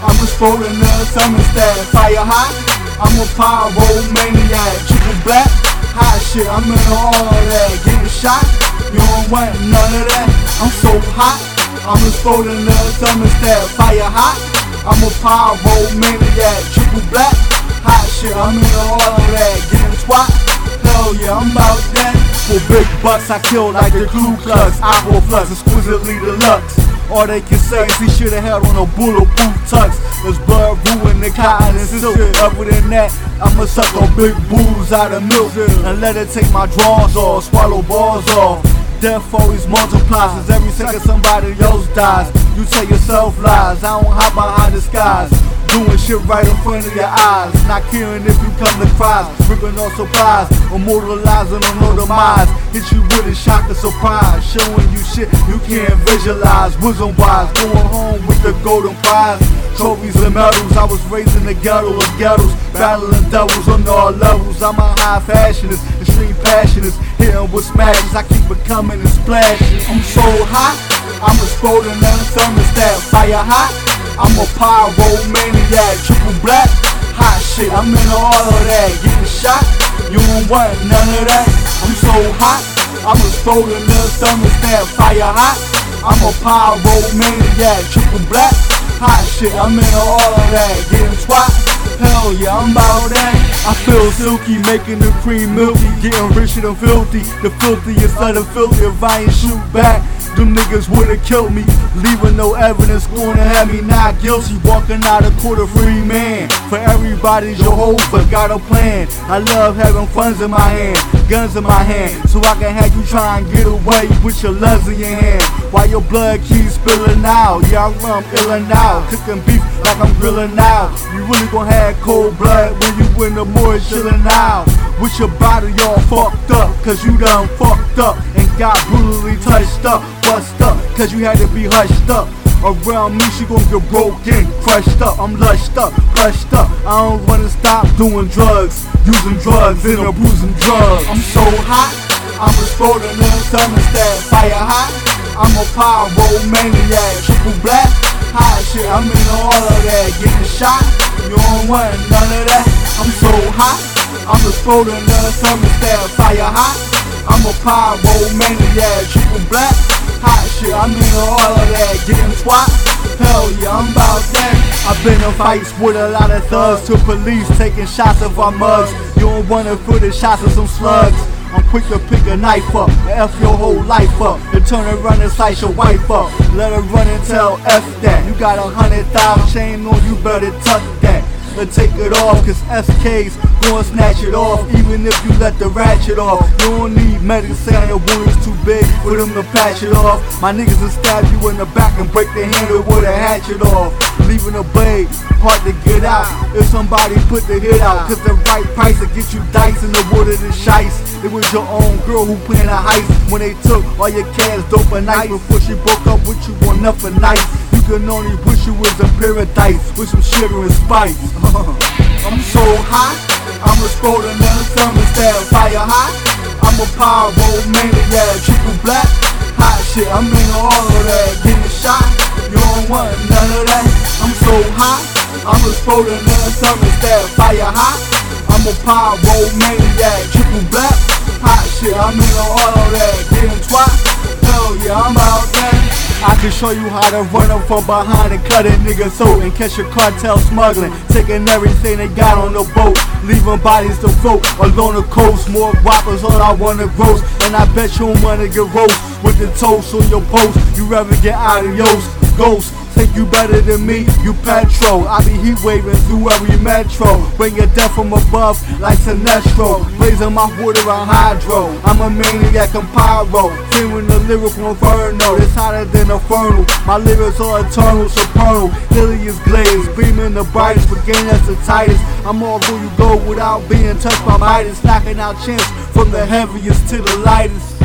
I'm exploding the thermostat, fire hot. I'm a pyro maniac, triple black, hot shit. I'm in all that, getting shot. You don't want none of that. I'm so hot. I'm exploding the thermostat, fire hot. I'm a pyro maniac, triple black, hot shit. I'm in all that, getting twat. Hell yeah, I'm about that. For big bucks, I kill like the Ku Klux, Aqua Flux, exquisitely deluxe. All they can say is he should've had on a bulletproof tux. There's blood ruin the cotton and silk. Other than that, I'ma suck on big booze out of milk and let it take my drawers off, swallow balls off. Death always multiplies as every second somebody else dies. You tell yourself lies, I don't hide behind disguise. Doing shit right in front of your eyes. Not caring if you come to cries. Ripping off supplies. Immortalizing on no demise. Hit you with a shock of surprise. Showing you shit you can't visualize. Wisdom wise. Going home with the golden prize. Trophies and medals. I was raised in the ghetto of ghettos. Battling devils on all levels. I'm a high fashionist. Extreme passionist. Hitting with smashes. I keep it coming and splashing. I'm so hot. I'm exploding in the thermostat. Fire hot. I'm a pyro maniac, triple black, hot shit. I'm in all of that, getting shot. You don't want none of that. I'm so hot. I'm exploding the thermostat, fire hot. I'm a pyro maniac, triple black, hot shit. I'm in all of that, getting twat. Hell yeah, I'm about that. I feel silky, making the cream milky, getting richer than filthy. The filthiest of the filthy if I ain't shoot back. Them niggas would've killed me, leaving no evidence, gonna have me not guilty. Walking out a court a free man. For everybody's your hope, but got a plan. I love having funds in my hand, guns in my hand, so I can have you try and get away with your loves in your hand. While your blood keeps spilling out, yeah, I run illin' now, cooking beef like I'm grilling now. You really gon' have cold blood when you in the morgue chillin' out. With your body all fucked up, cause you done fucked up got brutally touched up, bust up, cause you had to be hushed up. Around me, she gon' get broken, crushed up. I'm lushed up, crushed up. I don't wanna stop doing drugs, using drugs and abusing drugs. I'm so hot, I'm exploding in the thermostat, fire hot. I'm a pyro maniac, triple black, hot shit. I'm in all of that, getting shot. You don't want none of that. I'm so hot, I'm exploding in the thermostat, fire hot. I'm a pyro maniac, triple black, hot shit. I'm in all of that, getting twat. Hell yeah, I'm about that. I've been in fights with a lot of thugs to police, taking shots of our mugs. You don't wanna feel the shots of some slugs. I'm quick to pick a knife up F your whole life up. And turn around and slice your wife up. Let her run and tell F that. You got a hundred thousand chain on, you better tuck. And take it off, cause SK's gonna snatch it off, even if you let the ratchet off. You don't need medicine, your wound is too big for them to patch it off. My niggas will stab you in the back and break the handle with a hatchet off. Leaving a blade hard to get out if somebody put the hit out. Cause the right price will get you dice in the water to shice. It was your own girl who planned a heist when they took all your cash, dope, and night before she broke up with you on nothing nice. Can only wish you was in paradise with some sugar and spice. I'm so hot, I'm exploding in the thermostat, fire hot. I'm a pyro maniac, triple black, hot shit. I'm in all of that, getting shot. You don't want none of that. I'm so hot, I'm exploding in the thermostat, fire hot. I'm a pyro maniac, triple black, can show you how to run up from behind and cut a nigga throat and catch a cartel smuggling, taking everything they got on the boat, leaving bodies to float along the coast. More whoppers, all I wanna gross, and I bet you don't wanna get roast with the toast on your post. You rather get out of adios, ghost. Think you better than me, you petrol. I be heat waving through every metro. Bring your death from above like Sinestro. Blazing my water on hydro. I'm a maniac, I'm pyro. Feeling the lyrical inferno. It's hotter than a funnel. My lyrics are eternal, supernal. Helios glaze, beaming the brightest, gain that's the tightest. I'm all who you go without being touched by Midas. Knocking out chins from the heaviest to the lightest.